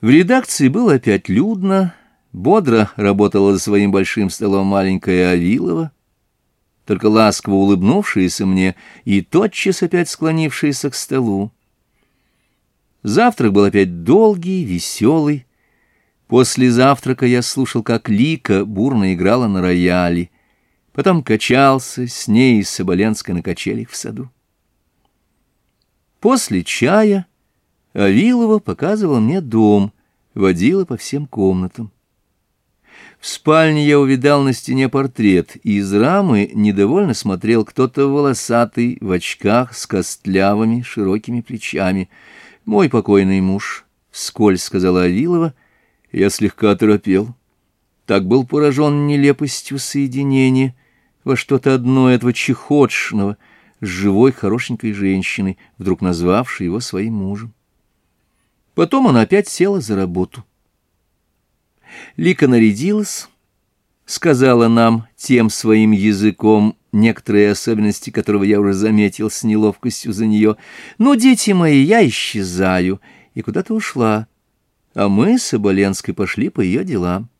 В редакции было опять людно, бодро работала за своим большим столом маленькая Авилова, только ласково улыбнувшаяся мне и тотчас опять склонившаяся к столу. Завтрак был опять долгий, веселый. После завтрака я слушал, как Лика бурно играла на рояле, потом качался с ней из Соболенской на качелях в саду. После чая Авилова показывал мне дом, водила по всем комнатам. В спальне я увидал на стене портрет, и из рамы недовольно смотрел кто-то волосатый, в очках, с костлявыми, широкими плечами. «Мой покойный муж», — вскользь сказала Авилова, — я слегка торопел. Так был поражен нелепостью соединения во что-то одно этого чехотшного с живой хорошенькой женщиной, вдруг назвавшей его своим мужем. Потом она опять села за работу. Лика нарядилась, сказала нам тем своим языком, некоторые особенности которого я уже заметил с неловкостью за нее. «Ну, дети мои, я исчезаю!» И куда-то ушла. А мы с Оболенской пошли по ее делам.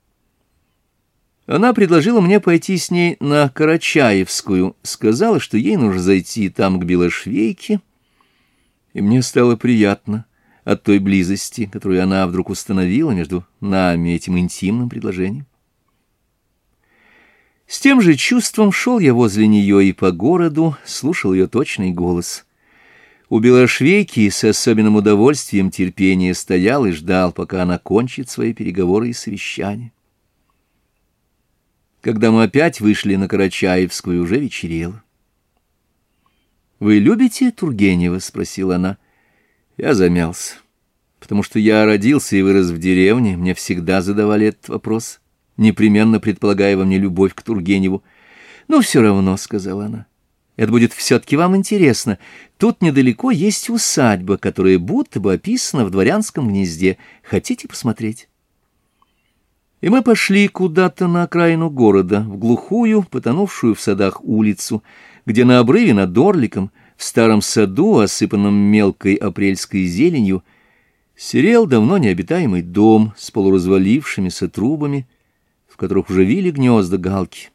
Она предложила мне пойти с ней на Карачаевскую, сказала, что ей нужно зайти там к Белошвейке, и мне стало приятно — от той близости, которую она вдруг установила между нами этим интимным предложением. С тем же чувством шел я возле нее и по городу, слушал ее точный голос. У Белошвейки с особенным удовольствием терпение стоял и ждал, пока она кончит свои переговоры и совещания. Когда мы опять вышли на Карачаевскую, уже вечерело. «Вы любите Тургенева?» — спросила она. — я замялся, потому что я родился и вырос в деревне, мне всегда задавали этот вопрос, непременно предполагая во мне любовь к Тургеневу. «Ну, все равно», — сказала она, — «это будет все-таки вам интересно. Тут недалеко есть усадьба, которая будто бы описана в дворянском гнезде. Хотите посмотреть?» И мы пошли куда-то на окраину города, в глухую, потонувшую в садах улицу, где на обрыве над Орликом — в старом саду, осыпанном мелкой апрельской зеленью, серел давно необитаемый дом с полуразвалившимися трубами, в которых уже вили гнезда галки.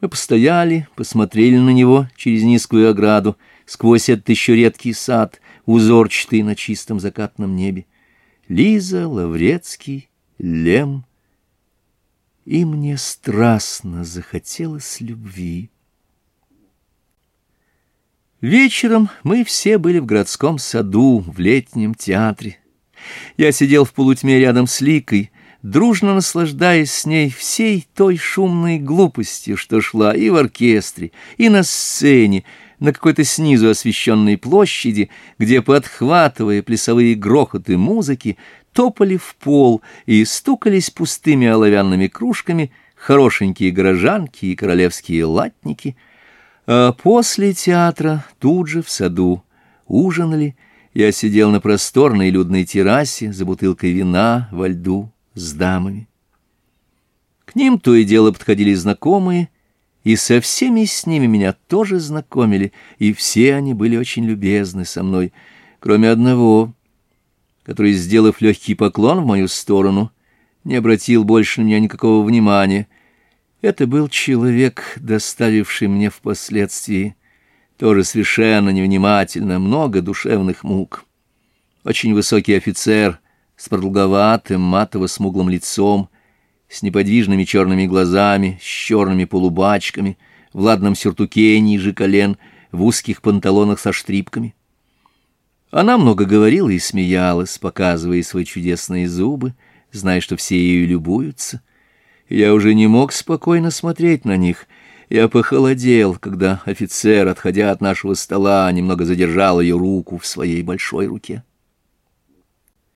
Мы постояли, посмотрели на него через низкую ограду, сквозь этот еще редкий сад, узорчатый на чистом закатном небе. Лиза, Лаврецкий, Лем. И мне страстно захотелось любви. Вечером мы все были в городском саду, в летнем театре. Я сидел в полутьме рядом с Ликой, дружно наслаждаясь с ней всей той шумной глупости, что шла и в оркестре, и на сцене, на какой-то снизу освещенной площади, где, подхватывая плясовые грохоты музыки, топали в пол и стукались пустыми оловянными кружками хорошенькие горожанки и королевские латники — а после театра тут же в саду ужинали. Я сидел на просторной людной террасе за бутылкой вина во льду с дамами. К ним то и дело подходили знакомые, и со всеми с ними меня тоже знакомили, и все они были очень любезны со мной, кроме одного, который, сделав легкий поклон в мою сторону, не обратил больше на меня никакого внимания — это был человек, доставивший мне впоследствии тоже совершенно невнимательно много душевных мук. Очень высокий офицер с продолговатым матово-смуглым лицом, с неподвижными черными глазами, с черными полубачками, в ладном сюртуке ниже колен, в узких панталонах со штрипками. Она много говорила и смеялась, показывая свои чудесные зубы, зная, что все ее любуются, я уже не мог спокойно смотреть на них. Я похолодел, когда офицер, отходя от нашего стола, немного задержал ее руку в своей большой руке.